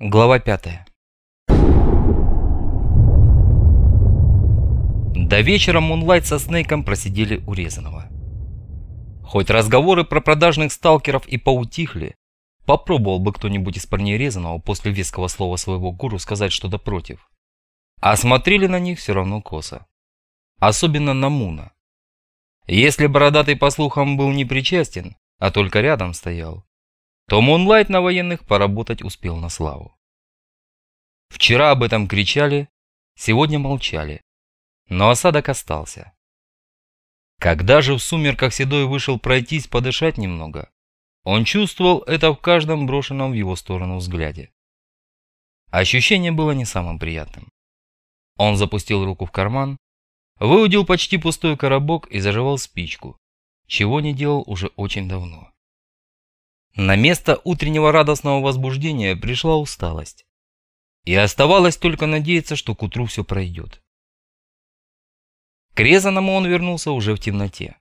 Глава 5 До вечера Мунлайт со Снейком просидели у Резаного. Хоть разговоры про продажных сталкеров и поутихли, попробовал бы кто-нибудь из парней Резаного после веского слова своего гуру сказать что-то против. А смотрели на них все равно косо. Особенно на Муна. Если Бородатый по слухам был не причастен, а только рядом стоял, то Мунлайт на военных поработать успел на славу. Вчера об этом кричали, сегодня молчали, но осадок остался. Когда же в сумерках Седой вышел пройтись, подышать немного, он чувствовал это в каждом брошенном в его сторону взгляде. Ощущение было не самым приятным. Он запустил руку в карман, выудил почти пустой коробок и заживал спичку, чего не делал уже очень давно. На место утреннего радостного возбуждения пришла усталость. И оставалось только надеяться, что к утру все пройдет. К резаному он вернулся уже в темноте.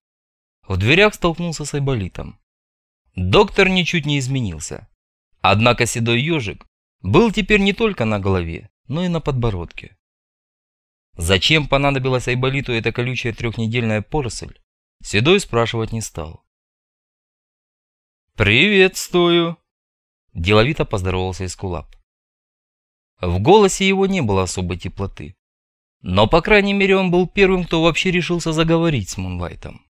В дверях столкнулся с Айболитом. Доктор ничуть не изменился. Однако седой ежик был теперь не только на голове, но и на подбородке. Зачем понадобилась Айболиту эта колючая трехнедельная поросль, Седой спрашивать не стал. «Приветствую!» – деловито поздоровался Искулап. В голосе его не было особой теплоты. Но, по крайней мере, он был первым, кто вообще решился заговорить с Мунлайтом.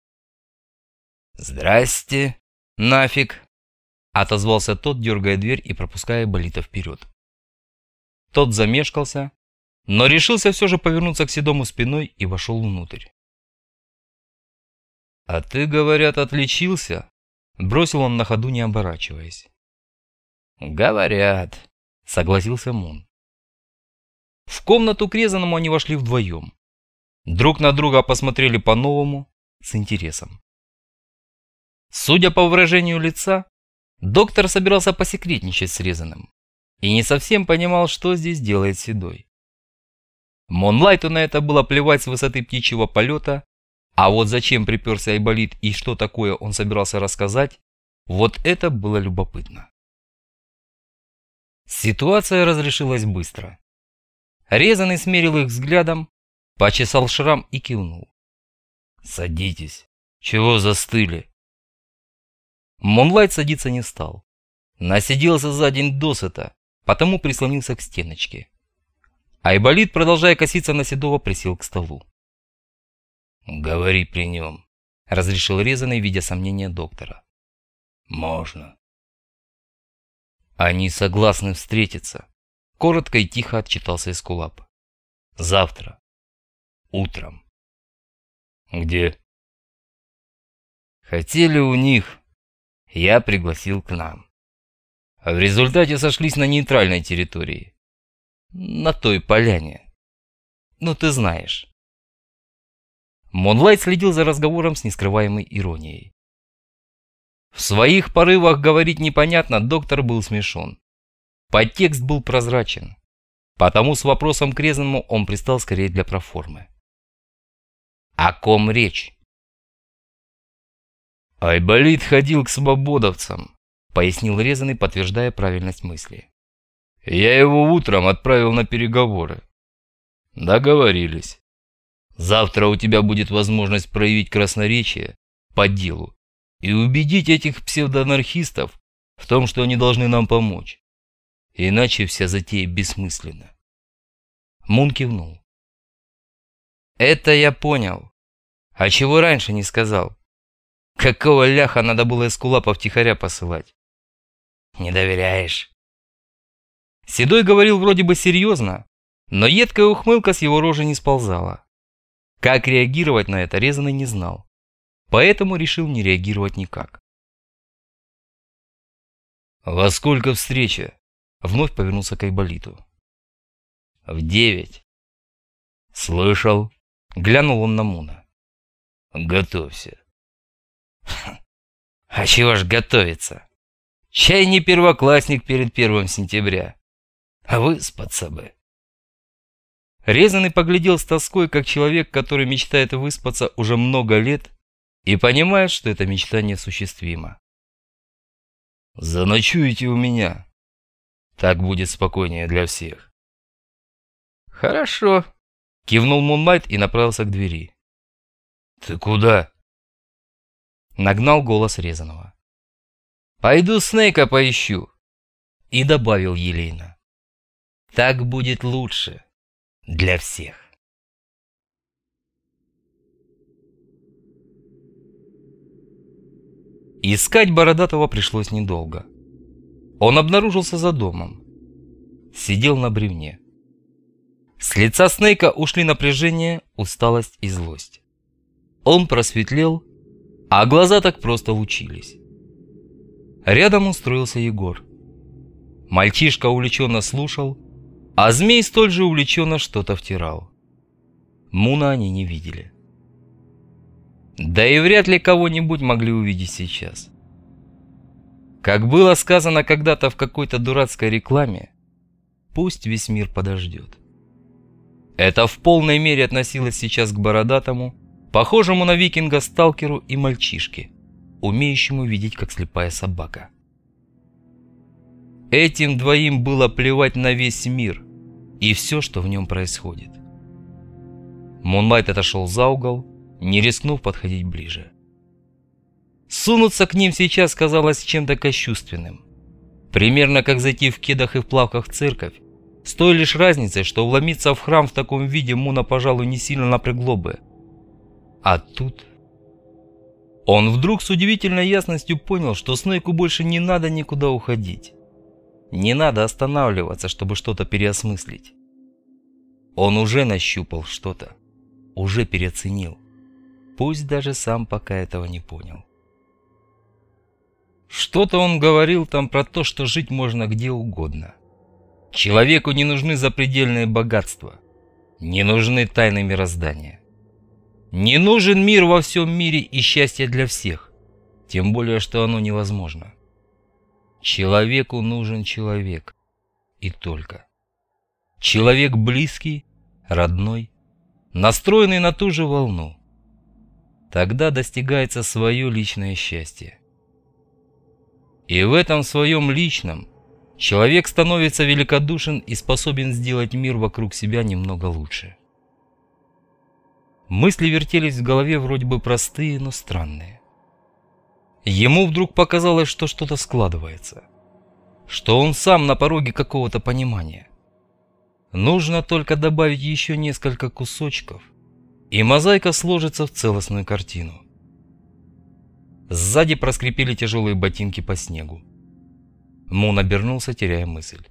«Здрасте, нафиг!» – отозвался тот, дергая дверь и пропуская Болита вперед. Тот замешкался, но решился все же повернуться к Седому спиной и вошел внутрь. «А ты, говорят, отличился?» – бросил он на ходу, не оборачиваясь. «Говорят», – согласился Мун. В комнату к резаному они вошли вдвоем. Друг на друга посмотрели по-новому, с интересом. Судя по выражению лица, доктор собирался посекретничать с резаным и не совсем понимал, что здесь делает Седой. Монлайту на это было плевать с высоты птичьего полета, а вот зачем приперся Айболит и что такое он собирался рассказать, вот это было любопытно. Ситуация разрешилась быстро. Резанный смерил их взглядом, почесал шрам и кивнул. «Садитесь. Чего застыли?» Монлайт садиться не стал. Насиделся за день досыта, потому прислонился к стеночке. Айболит, продолжая коситься на Седова, присел к столу. «Говори при нем», — разрешил резанный, видя сомнения доктора. «Можно». «Они согласны встретиться», Коротко и тихо отчитался Эскулап. Завтра. Утром. Где? Хотели у них. Я пригласил к нам. А в результате сошлись на нейтральной территории. На той поляне. Ну ты знаешь. Монлайт следил за разговором с нескрываемой иронией. В своих порывах говорить непонятно доктор был смешон. Подтекст был прозрачен, потому с вопросом к Резному он пристал скорее для проформы. О ком речь? Айболит ходил к свободовцам, пояснил Резанный, подтверждая правильность мысли. Я его утром отправил на переговоры. Договорились. Завтра у тебя будет возможность проявить красноречие по делу и убедить этих псевдоанархистов в том, что они должны нам помочь. Иначе вся затея бессмысленна. Мун кивнул. Это я понял. А чего раньше не сказал? Какого ляха надо было Эскулапа втихаря посылать? Не доверяешь? Седой говорил вроде бы серьезно, но едкая ухмылка с его рожи не сползала. Как реагировать на это Резанный не знал, поэтому решил не реагировать никак. «Во сколько встреча?» Вновь повернулся к Айболиту. «В девять». «Слышал?» Глянул он на Муна. «Готовься». «А чего ж готовиться? Чай не первоклассник перед первым сентября. А выспаться бы». Резанный поглядел с тоской, как человек, который мечтает выспаться уже много лет и понимает, что эта мечта неосуществима. «Заночуете у меня», Так будет спокойнее для всех. Хорошо. Кивнул Мунлайт и направился к двери. Ты куда? Нагнал голос Резаного. Пойду Снейка поищу. И добавил елейно. Так будет лучше для всех. Искать Бородатого пришлось недолго. Он обнаружился за домом. Сидел на бревне. С лица Снейка ушли напряжение, усталость и злость. Он просветлел, а глаза так просто лучились. Рядом устроился Егор. Мальчишка увлеченно слушал, а змей столь же увлеченно что-то втирал. Муна они не видели. Да и вряд ли кого-нибудь могли увидеть сейчас. Как было сказано когда-то в какой-то дурацкой рекламе, пусть весь мир подождет. Это в полной мере относилось сейчас к бородатому, похожему на викинга-сталкеру и мальчишке, умеющему видеть как слепая собака. Этим двоим было плевать на весь мир и все, что в нем происходит. Мунлайт отошел за угол, не рискнув подходить ближе. Сунуться к ним сейчас казалось чем-то кощувственным. Примерно как зайти в кедах и в плавках в церковь, с той лишь разницей, что вломиться в храм в таком виде Муна, пожалуй, не сильно напрягло бы. А тут... Он вдруг с удивительной ясностью понял, что Снейку больше не надо никуда уходить. Не надо останавливаться, чтобы что-то переосмыслить. Он уже нащупал что-то, уже переоценил пусть даже сам пока этого не понял. Что-то он говорил там про то, что жить можно где угодно. Человеку не нужны запредельные богатства, не нужны тайны мироздания. Не нужен мир во всем мире и счастье для всех, тем более, что оно невозможно. Человеку нужен человек, и только. Человек близкий, родной, настроенный на ту же волну. Тогда достигается свое личное счастье. И в этом своем личном человек становится великодушен и способен сделать мир вокруг себя немного лучше. Мысли вертелись в голове вроде бы простые, но странные. Ему вдруг показалось, что что-то складывается. Что он сам на пороге какого-то понимания. Нужно только добавить еще несколько кусочков – и мозаика сложится в целостную картину. Сзади проскрипели тяжелые ботинки по снегу. Мун обернулся, теряя мысль.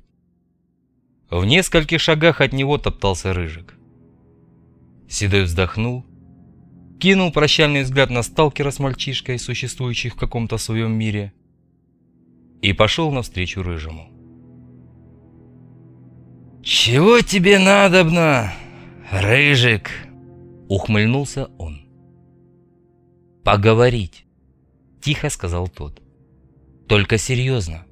В нескольких шагах от него топтался Рыжик. Седой вздохнул, кинул прощальный взгляд на сталкера с мальчишкой, существующих в каком-то своем мире, и пошел навстречу Рыжему. «Чего тебе надобно, Рыжик?» Ухмыльнулся он. «Поговорить», — тихо сказал тот. «Только серьезно».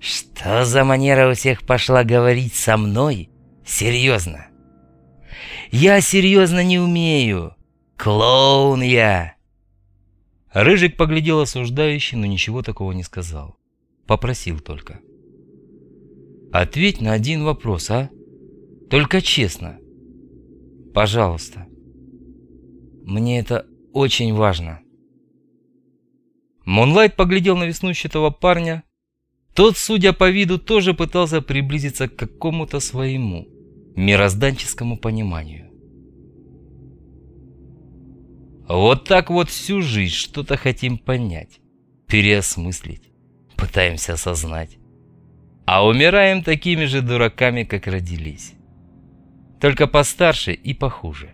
«Что за манера у всех пошла говорить со мной? Серьезно?» «Я серьезно не умею. Клоун я!» Рыжик поглядел осуждающе, но ничего такого не сказал. Попросил только. «Ответь на один вопрос, а? Только честно. Пожалуйста. Мне это очень важно. Монлайт поглядел на веснущатого парня. Тот, судя по виду, тоже пытался приблизиться к какому-то своему мирозданческому пониманию. Вот так вот всю жизнь что-то хотим понять, переосмыслить, пытаемся осознать. А умираем такими же дураками, как родились только постарше и похуже.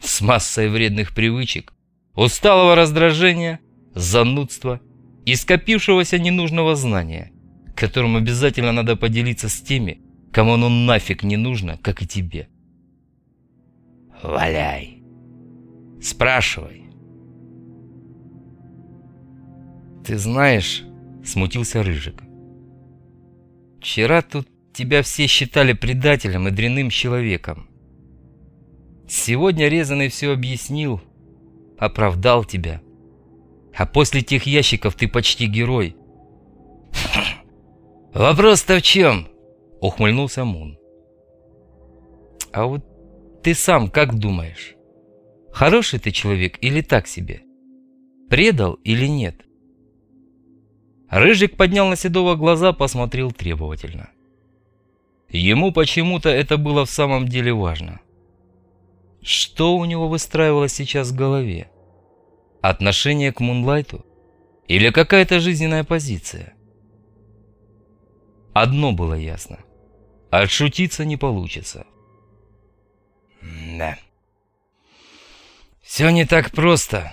С массой вредных привычек, усталого раздражения, занудства и скопившегося ненужного знания, которым обязательно надо поделиться с теми, кому оно нафиг не нужно, как и тебе. Валяй. Спрашивай. Ты знаешь, смутился Рыжик. Вчера тут Тебя все считали предателем и дрянным человеком. Сегодня Резанный все объяснил, оправдал тебя. А после тех ящиков ты почти герой. «Вопрос-то в чем?» — ухмыльнулся Мун. «А вот ты сам как думаешь? Хороший ты человек или так себе? Предал или нет?» Рыжик поднял на Седова глаза, посмотрел требовательно. Ему почему-то это было в самом деле важно. Что у него выстраивалось сейчас в голове? Отношение к Мунлайту? Или какая-то жизненная позиция? Одно было ясно. Отшутиться не получится. Да. Все не так просто,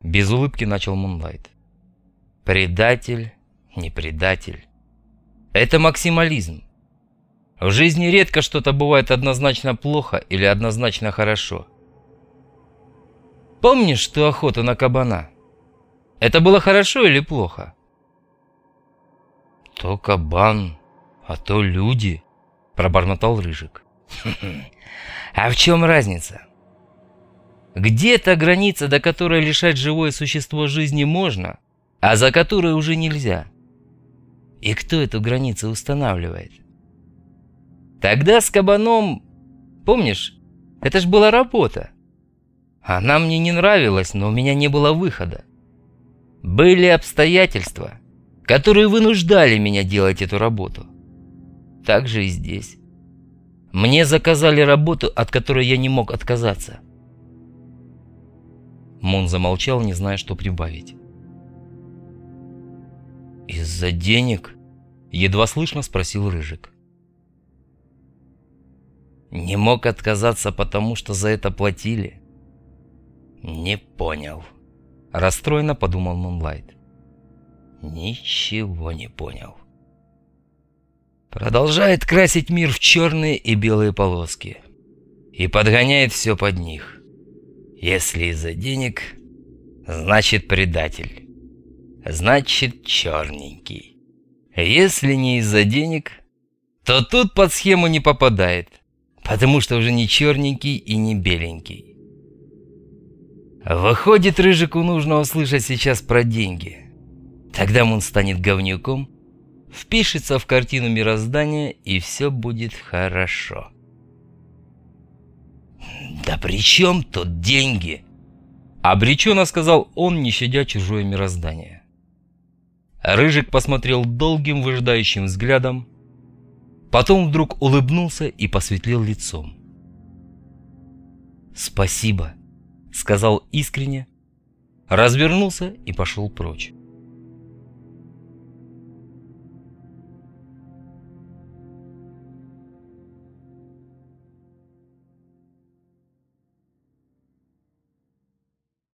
без улыбки начал Мунлайт. Предатель, не предатель. Это максимализм. В жизни редко что-то бывает однозначно плохо или однозначно хорошо. Помнишь ту охоту на кабана? Это было хорошо или плохо? То кабан, а то люди, пробормотал Рыжик. А в чем разница? Где-то граница, до которой лишать живое существо жизни можно, а за которой уже нельзя. И кто эту границу устанавливает? Тогда с кабаном, помнишь, это ж была работа. Она мне не нравилась, но у меня не было выхода. Были обстоятельства, которые вынуждали меня делать эту работу. Так же и здесь. Мне заказали работу, от которой я не мог отказаться. Мон замолчал, не зная, что прибавить. «Из-за денег?» — едва слышно спросил Рыжик. «Не мог отказаться, потому что за это платили?» «Не понял», — расстроенно подумал Мунлайт. «Ничего не понял». Продолжает красить мир в черные и белые полоски. И подгоняет все под них. Если из-за денег, значит предатель значит черненький. Если не из-за денег, то тут под схему не попадает, потому что уже не черненький и не беленький. Выходит, Рыжику нужно услышать сейчас про деньги. Тогда он станет говнюком, впишется в картину мироздания, и все будет хорошо. «Да при чем тут деньги?» Обреченно сказал он, не щадя чужое мироздание. Рыжик посмотрел долгим выжидающим взглядом, потом вдруг улыбнулся и посветлел лицом. «Спасибо», — сказал искренне, развернулся и пошел прочь.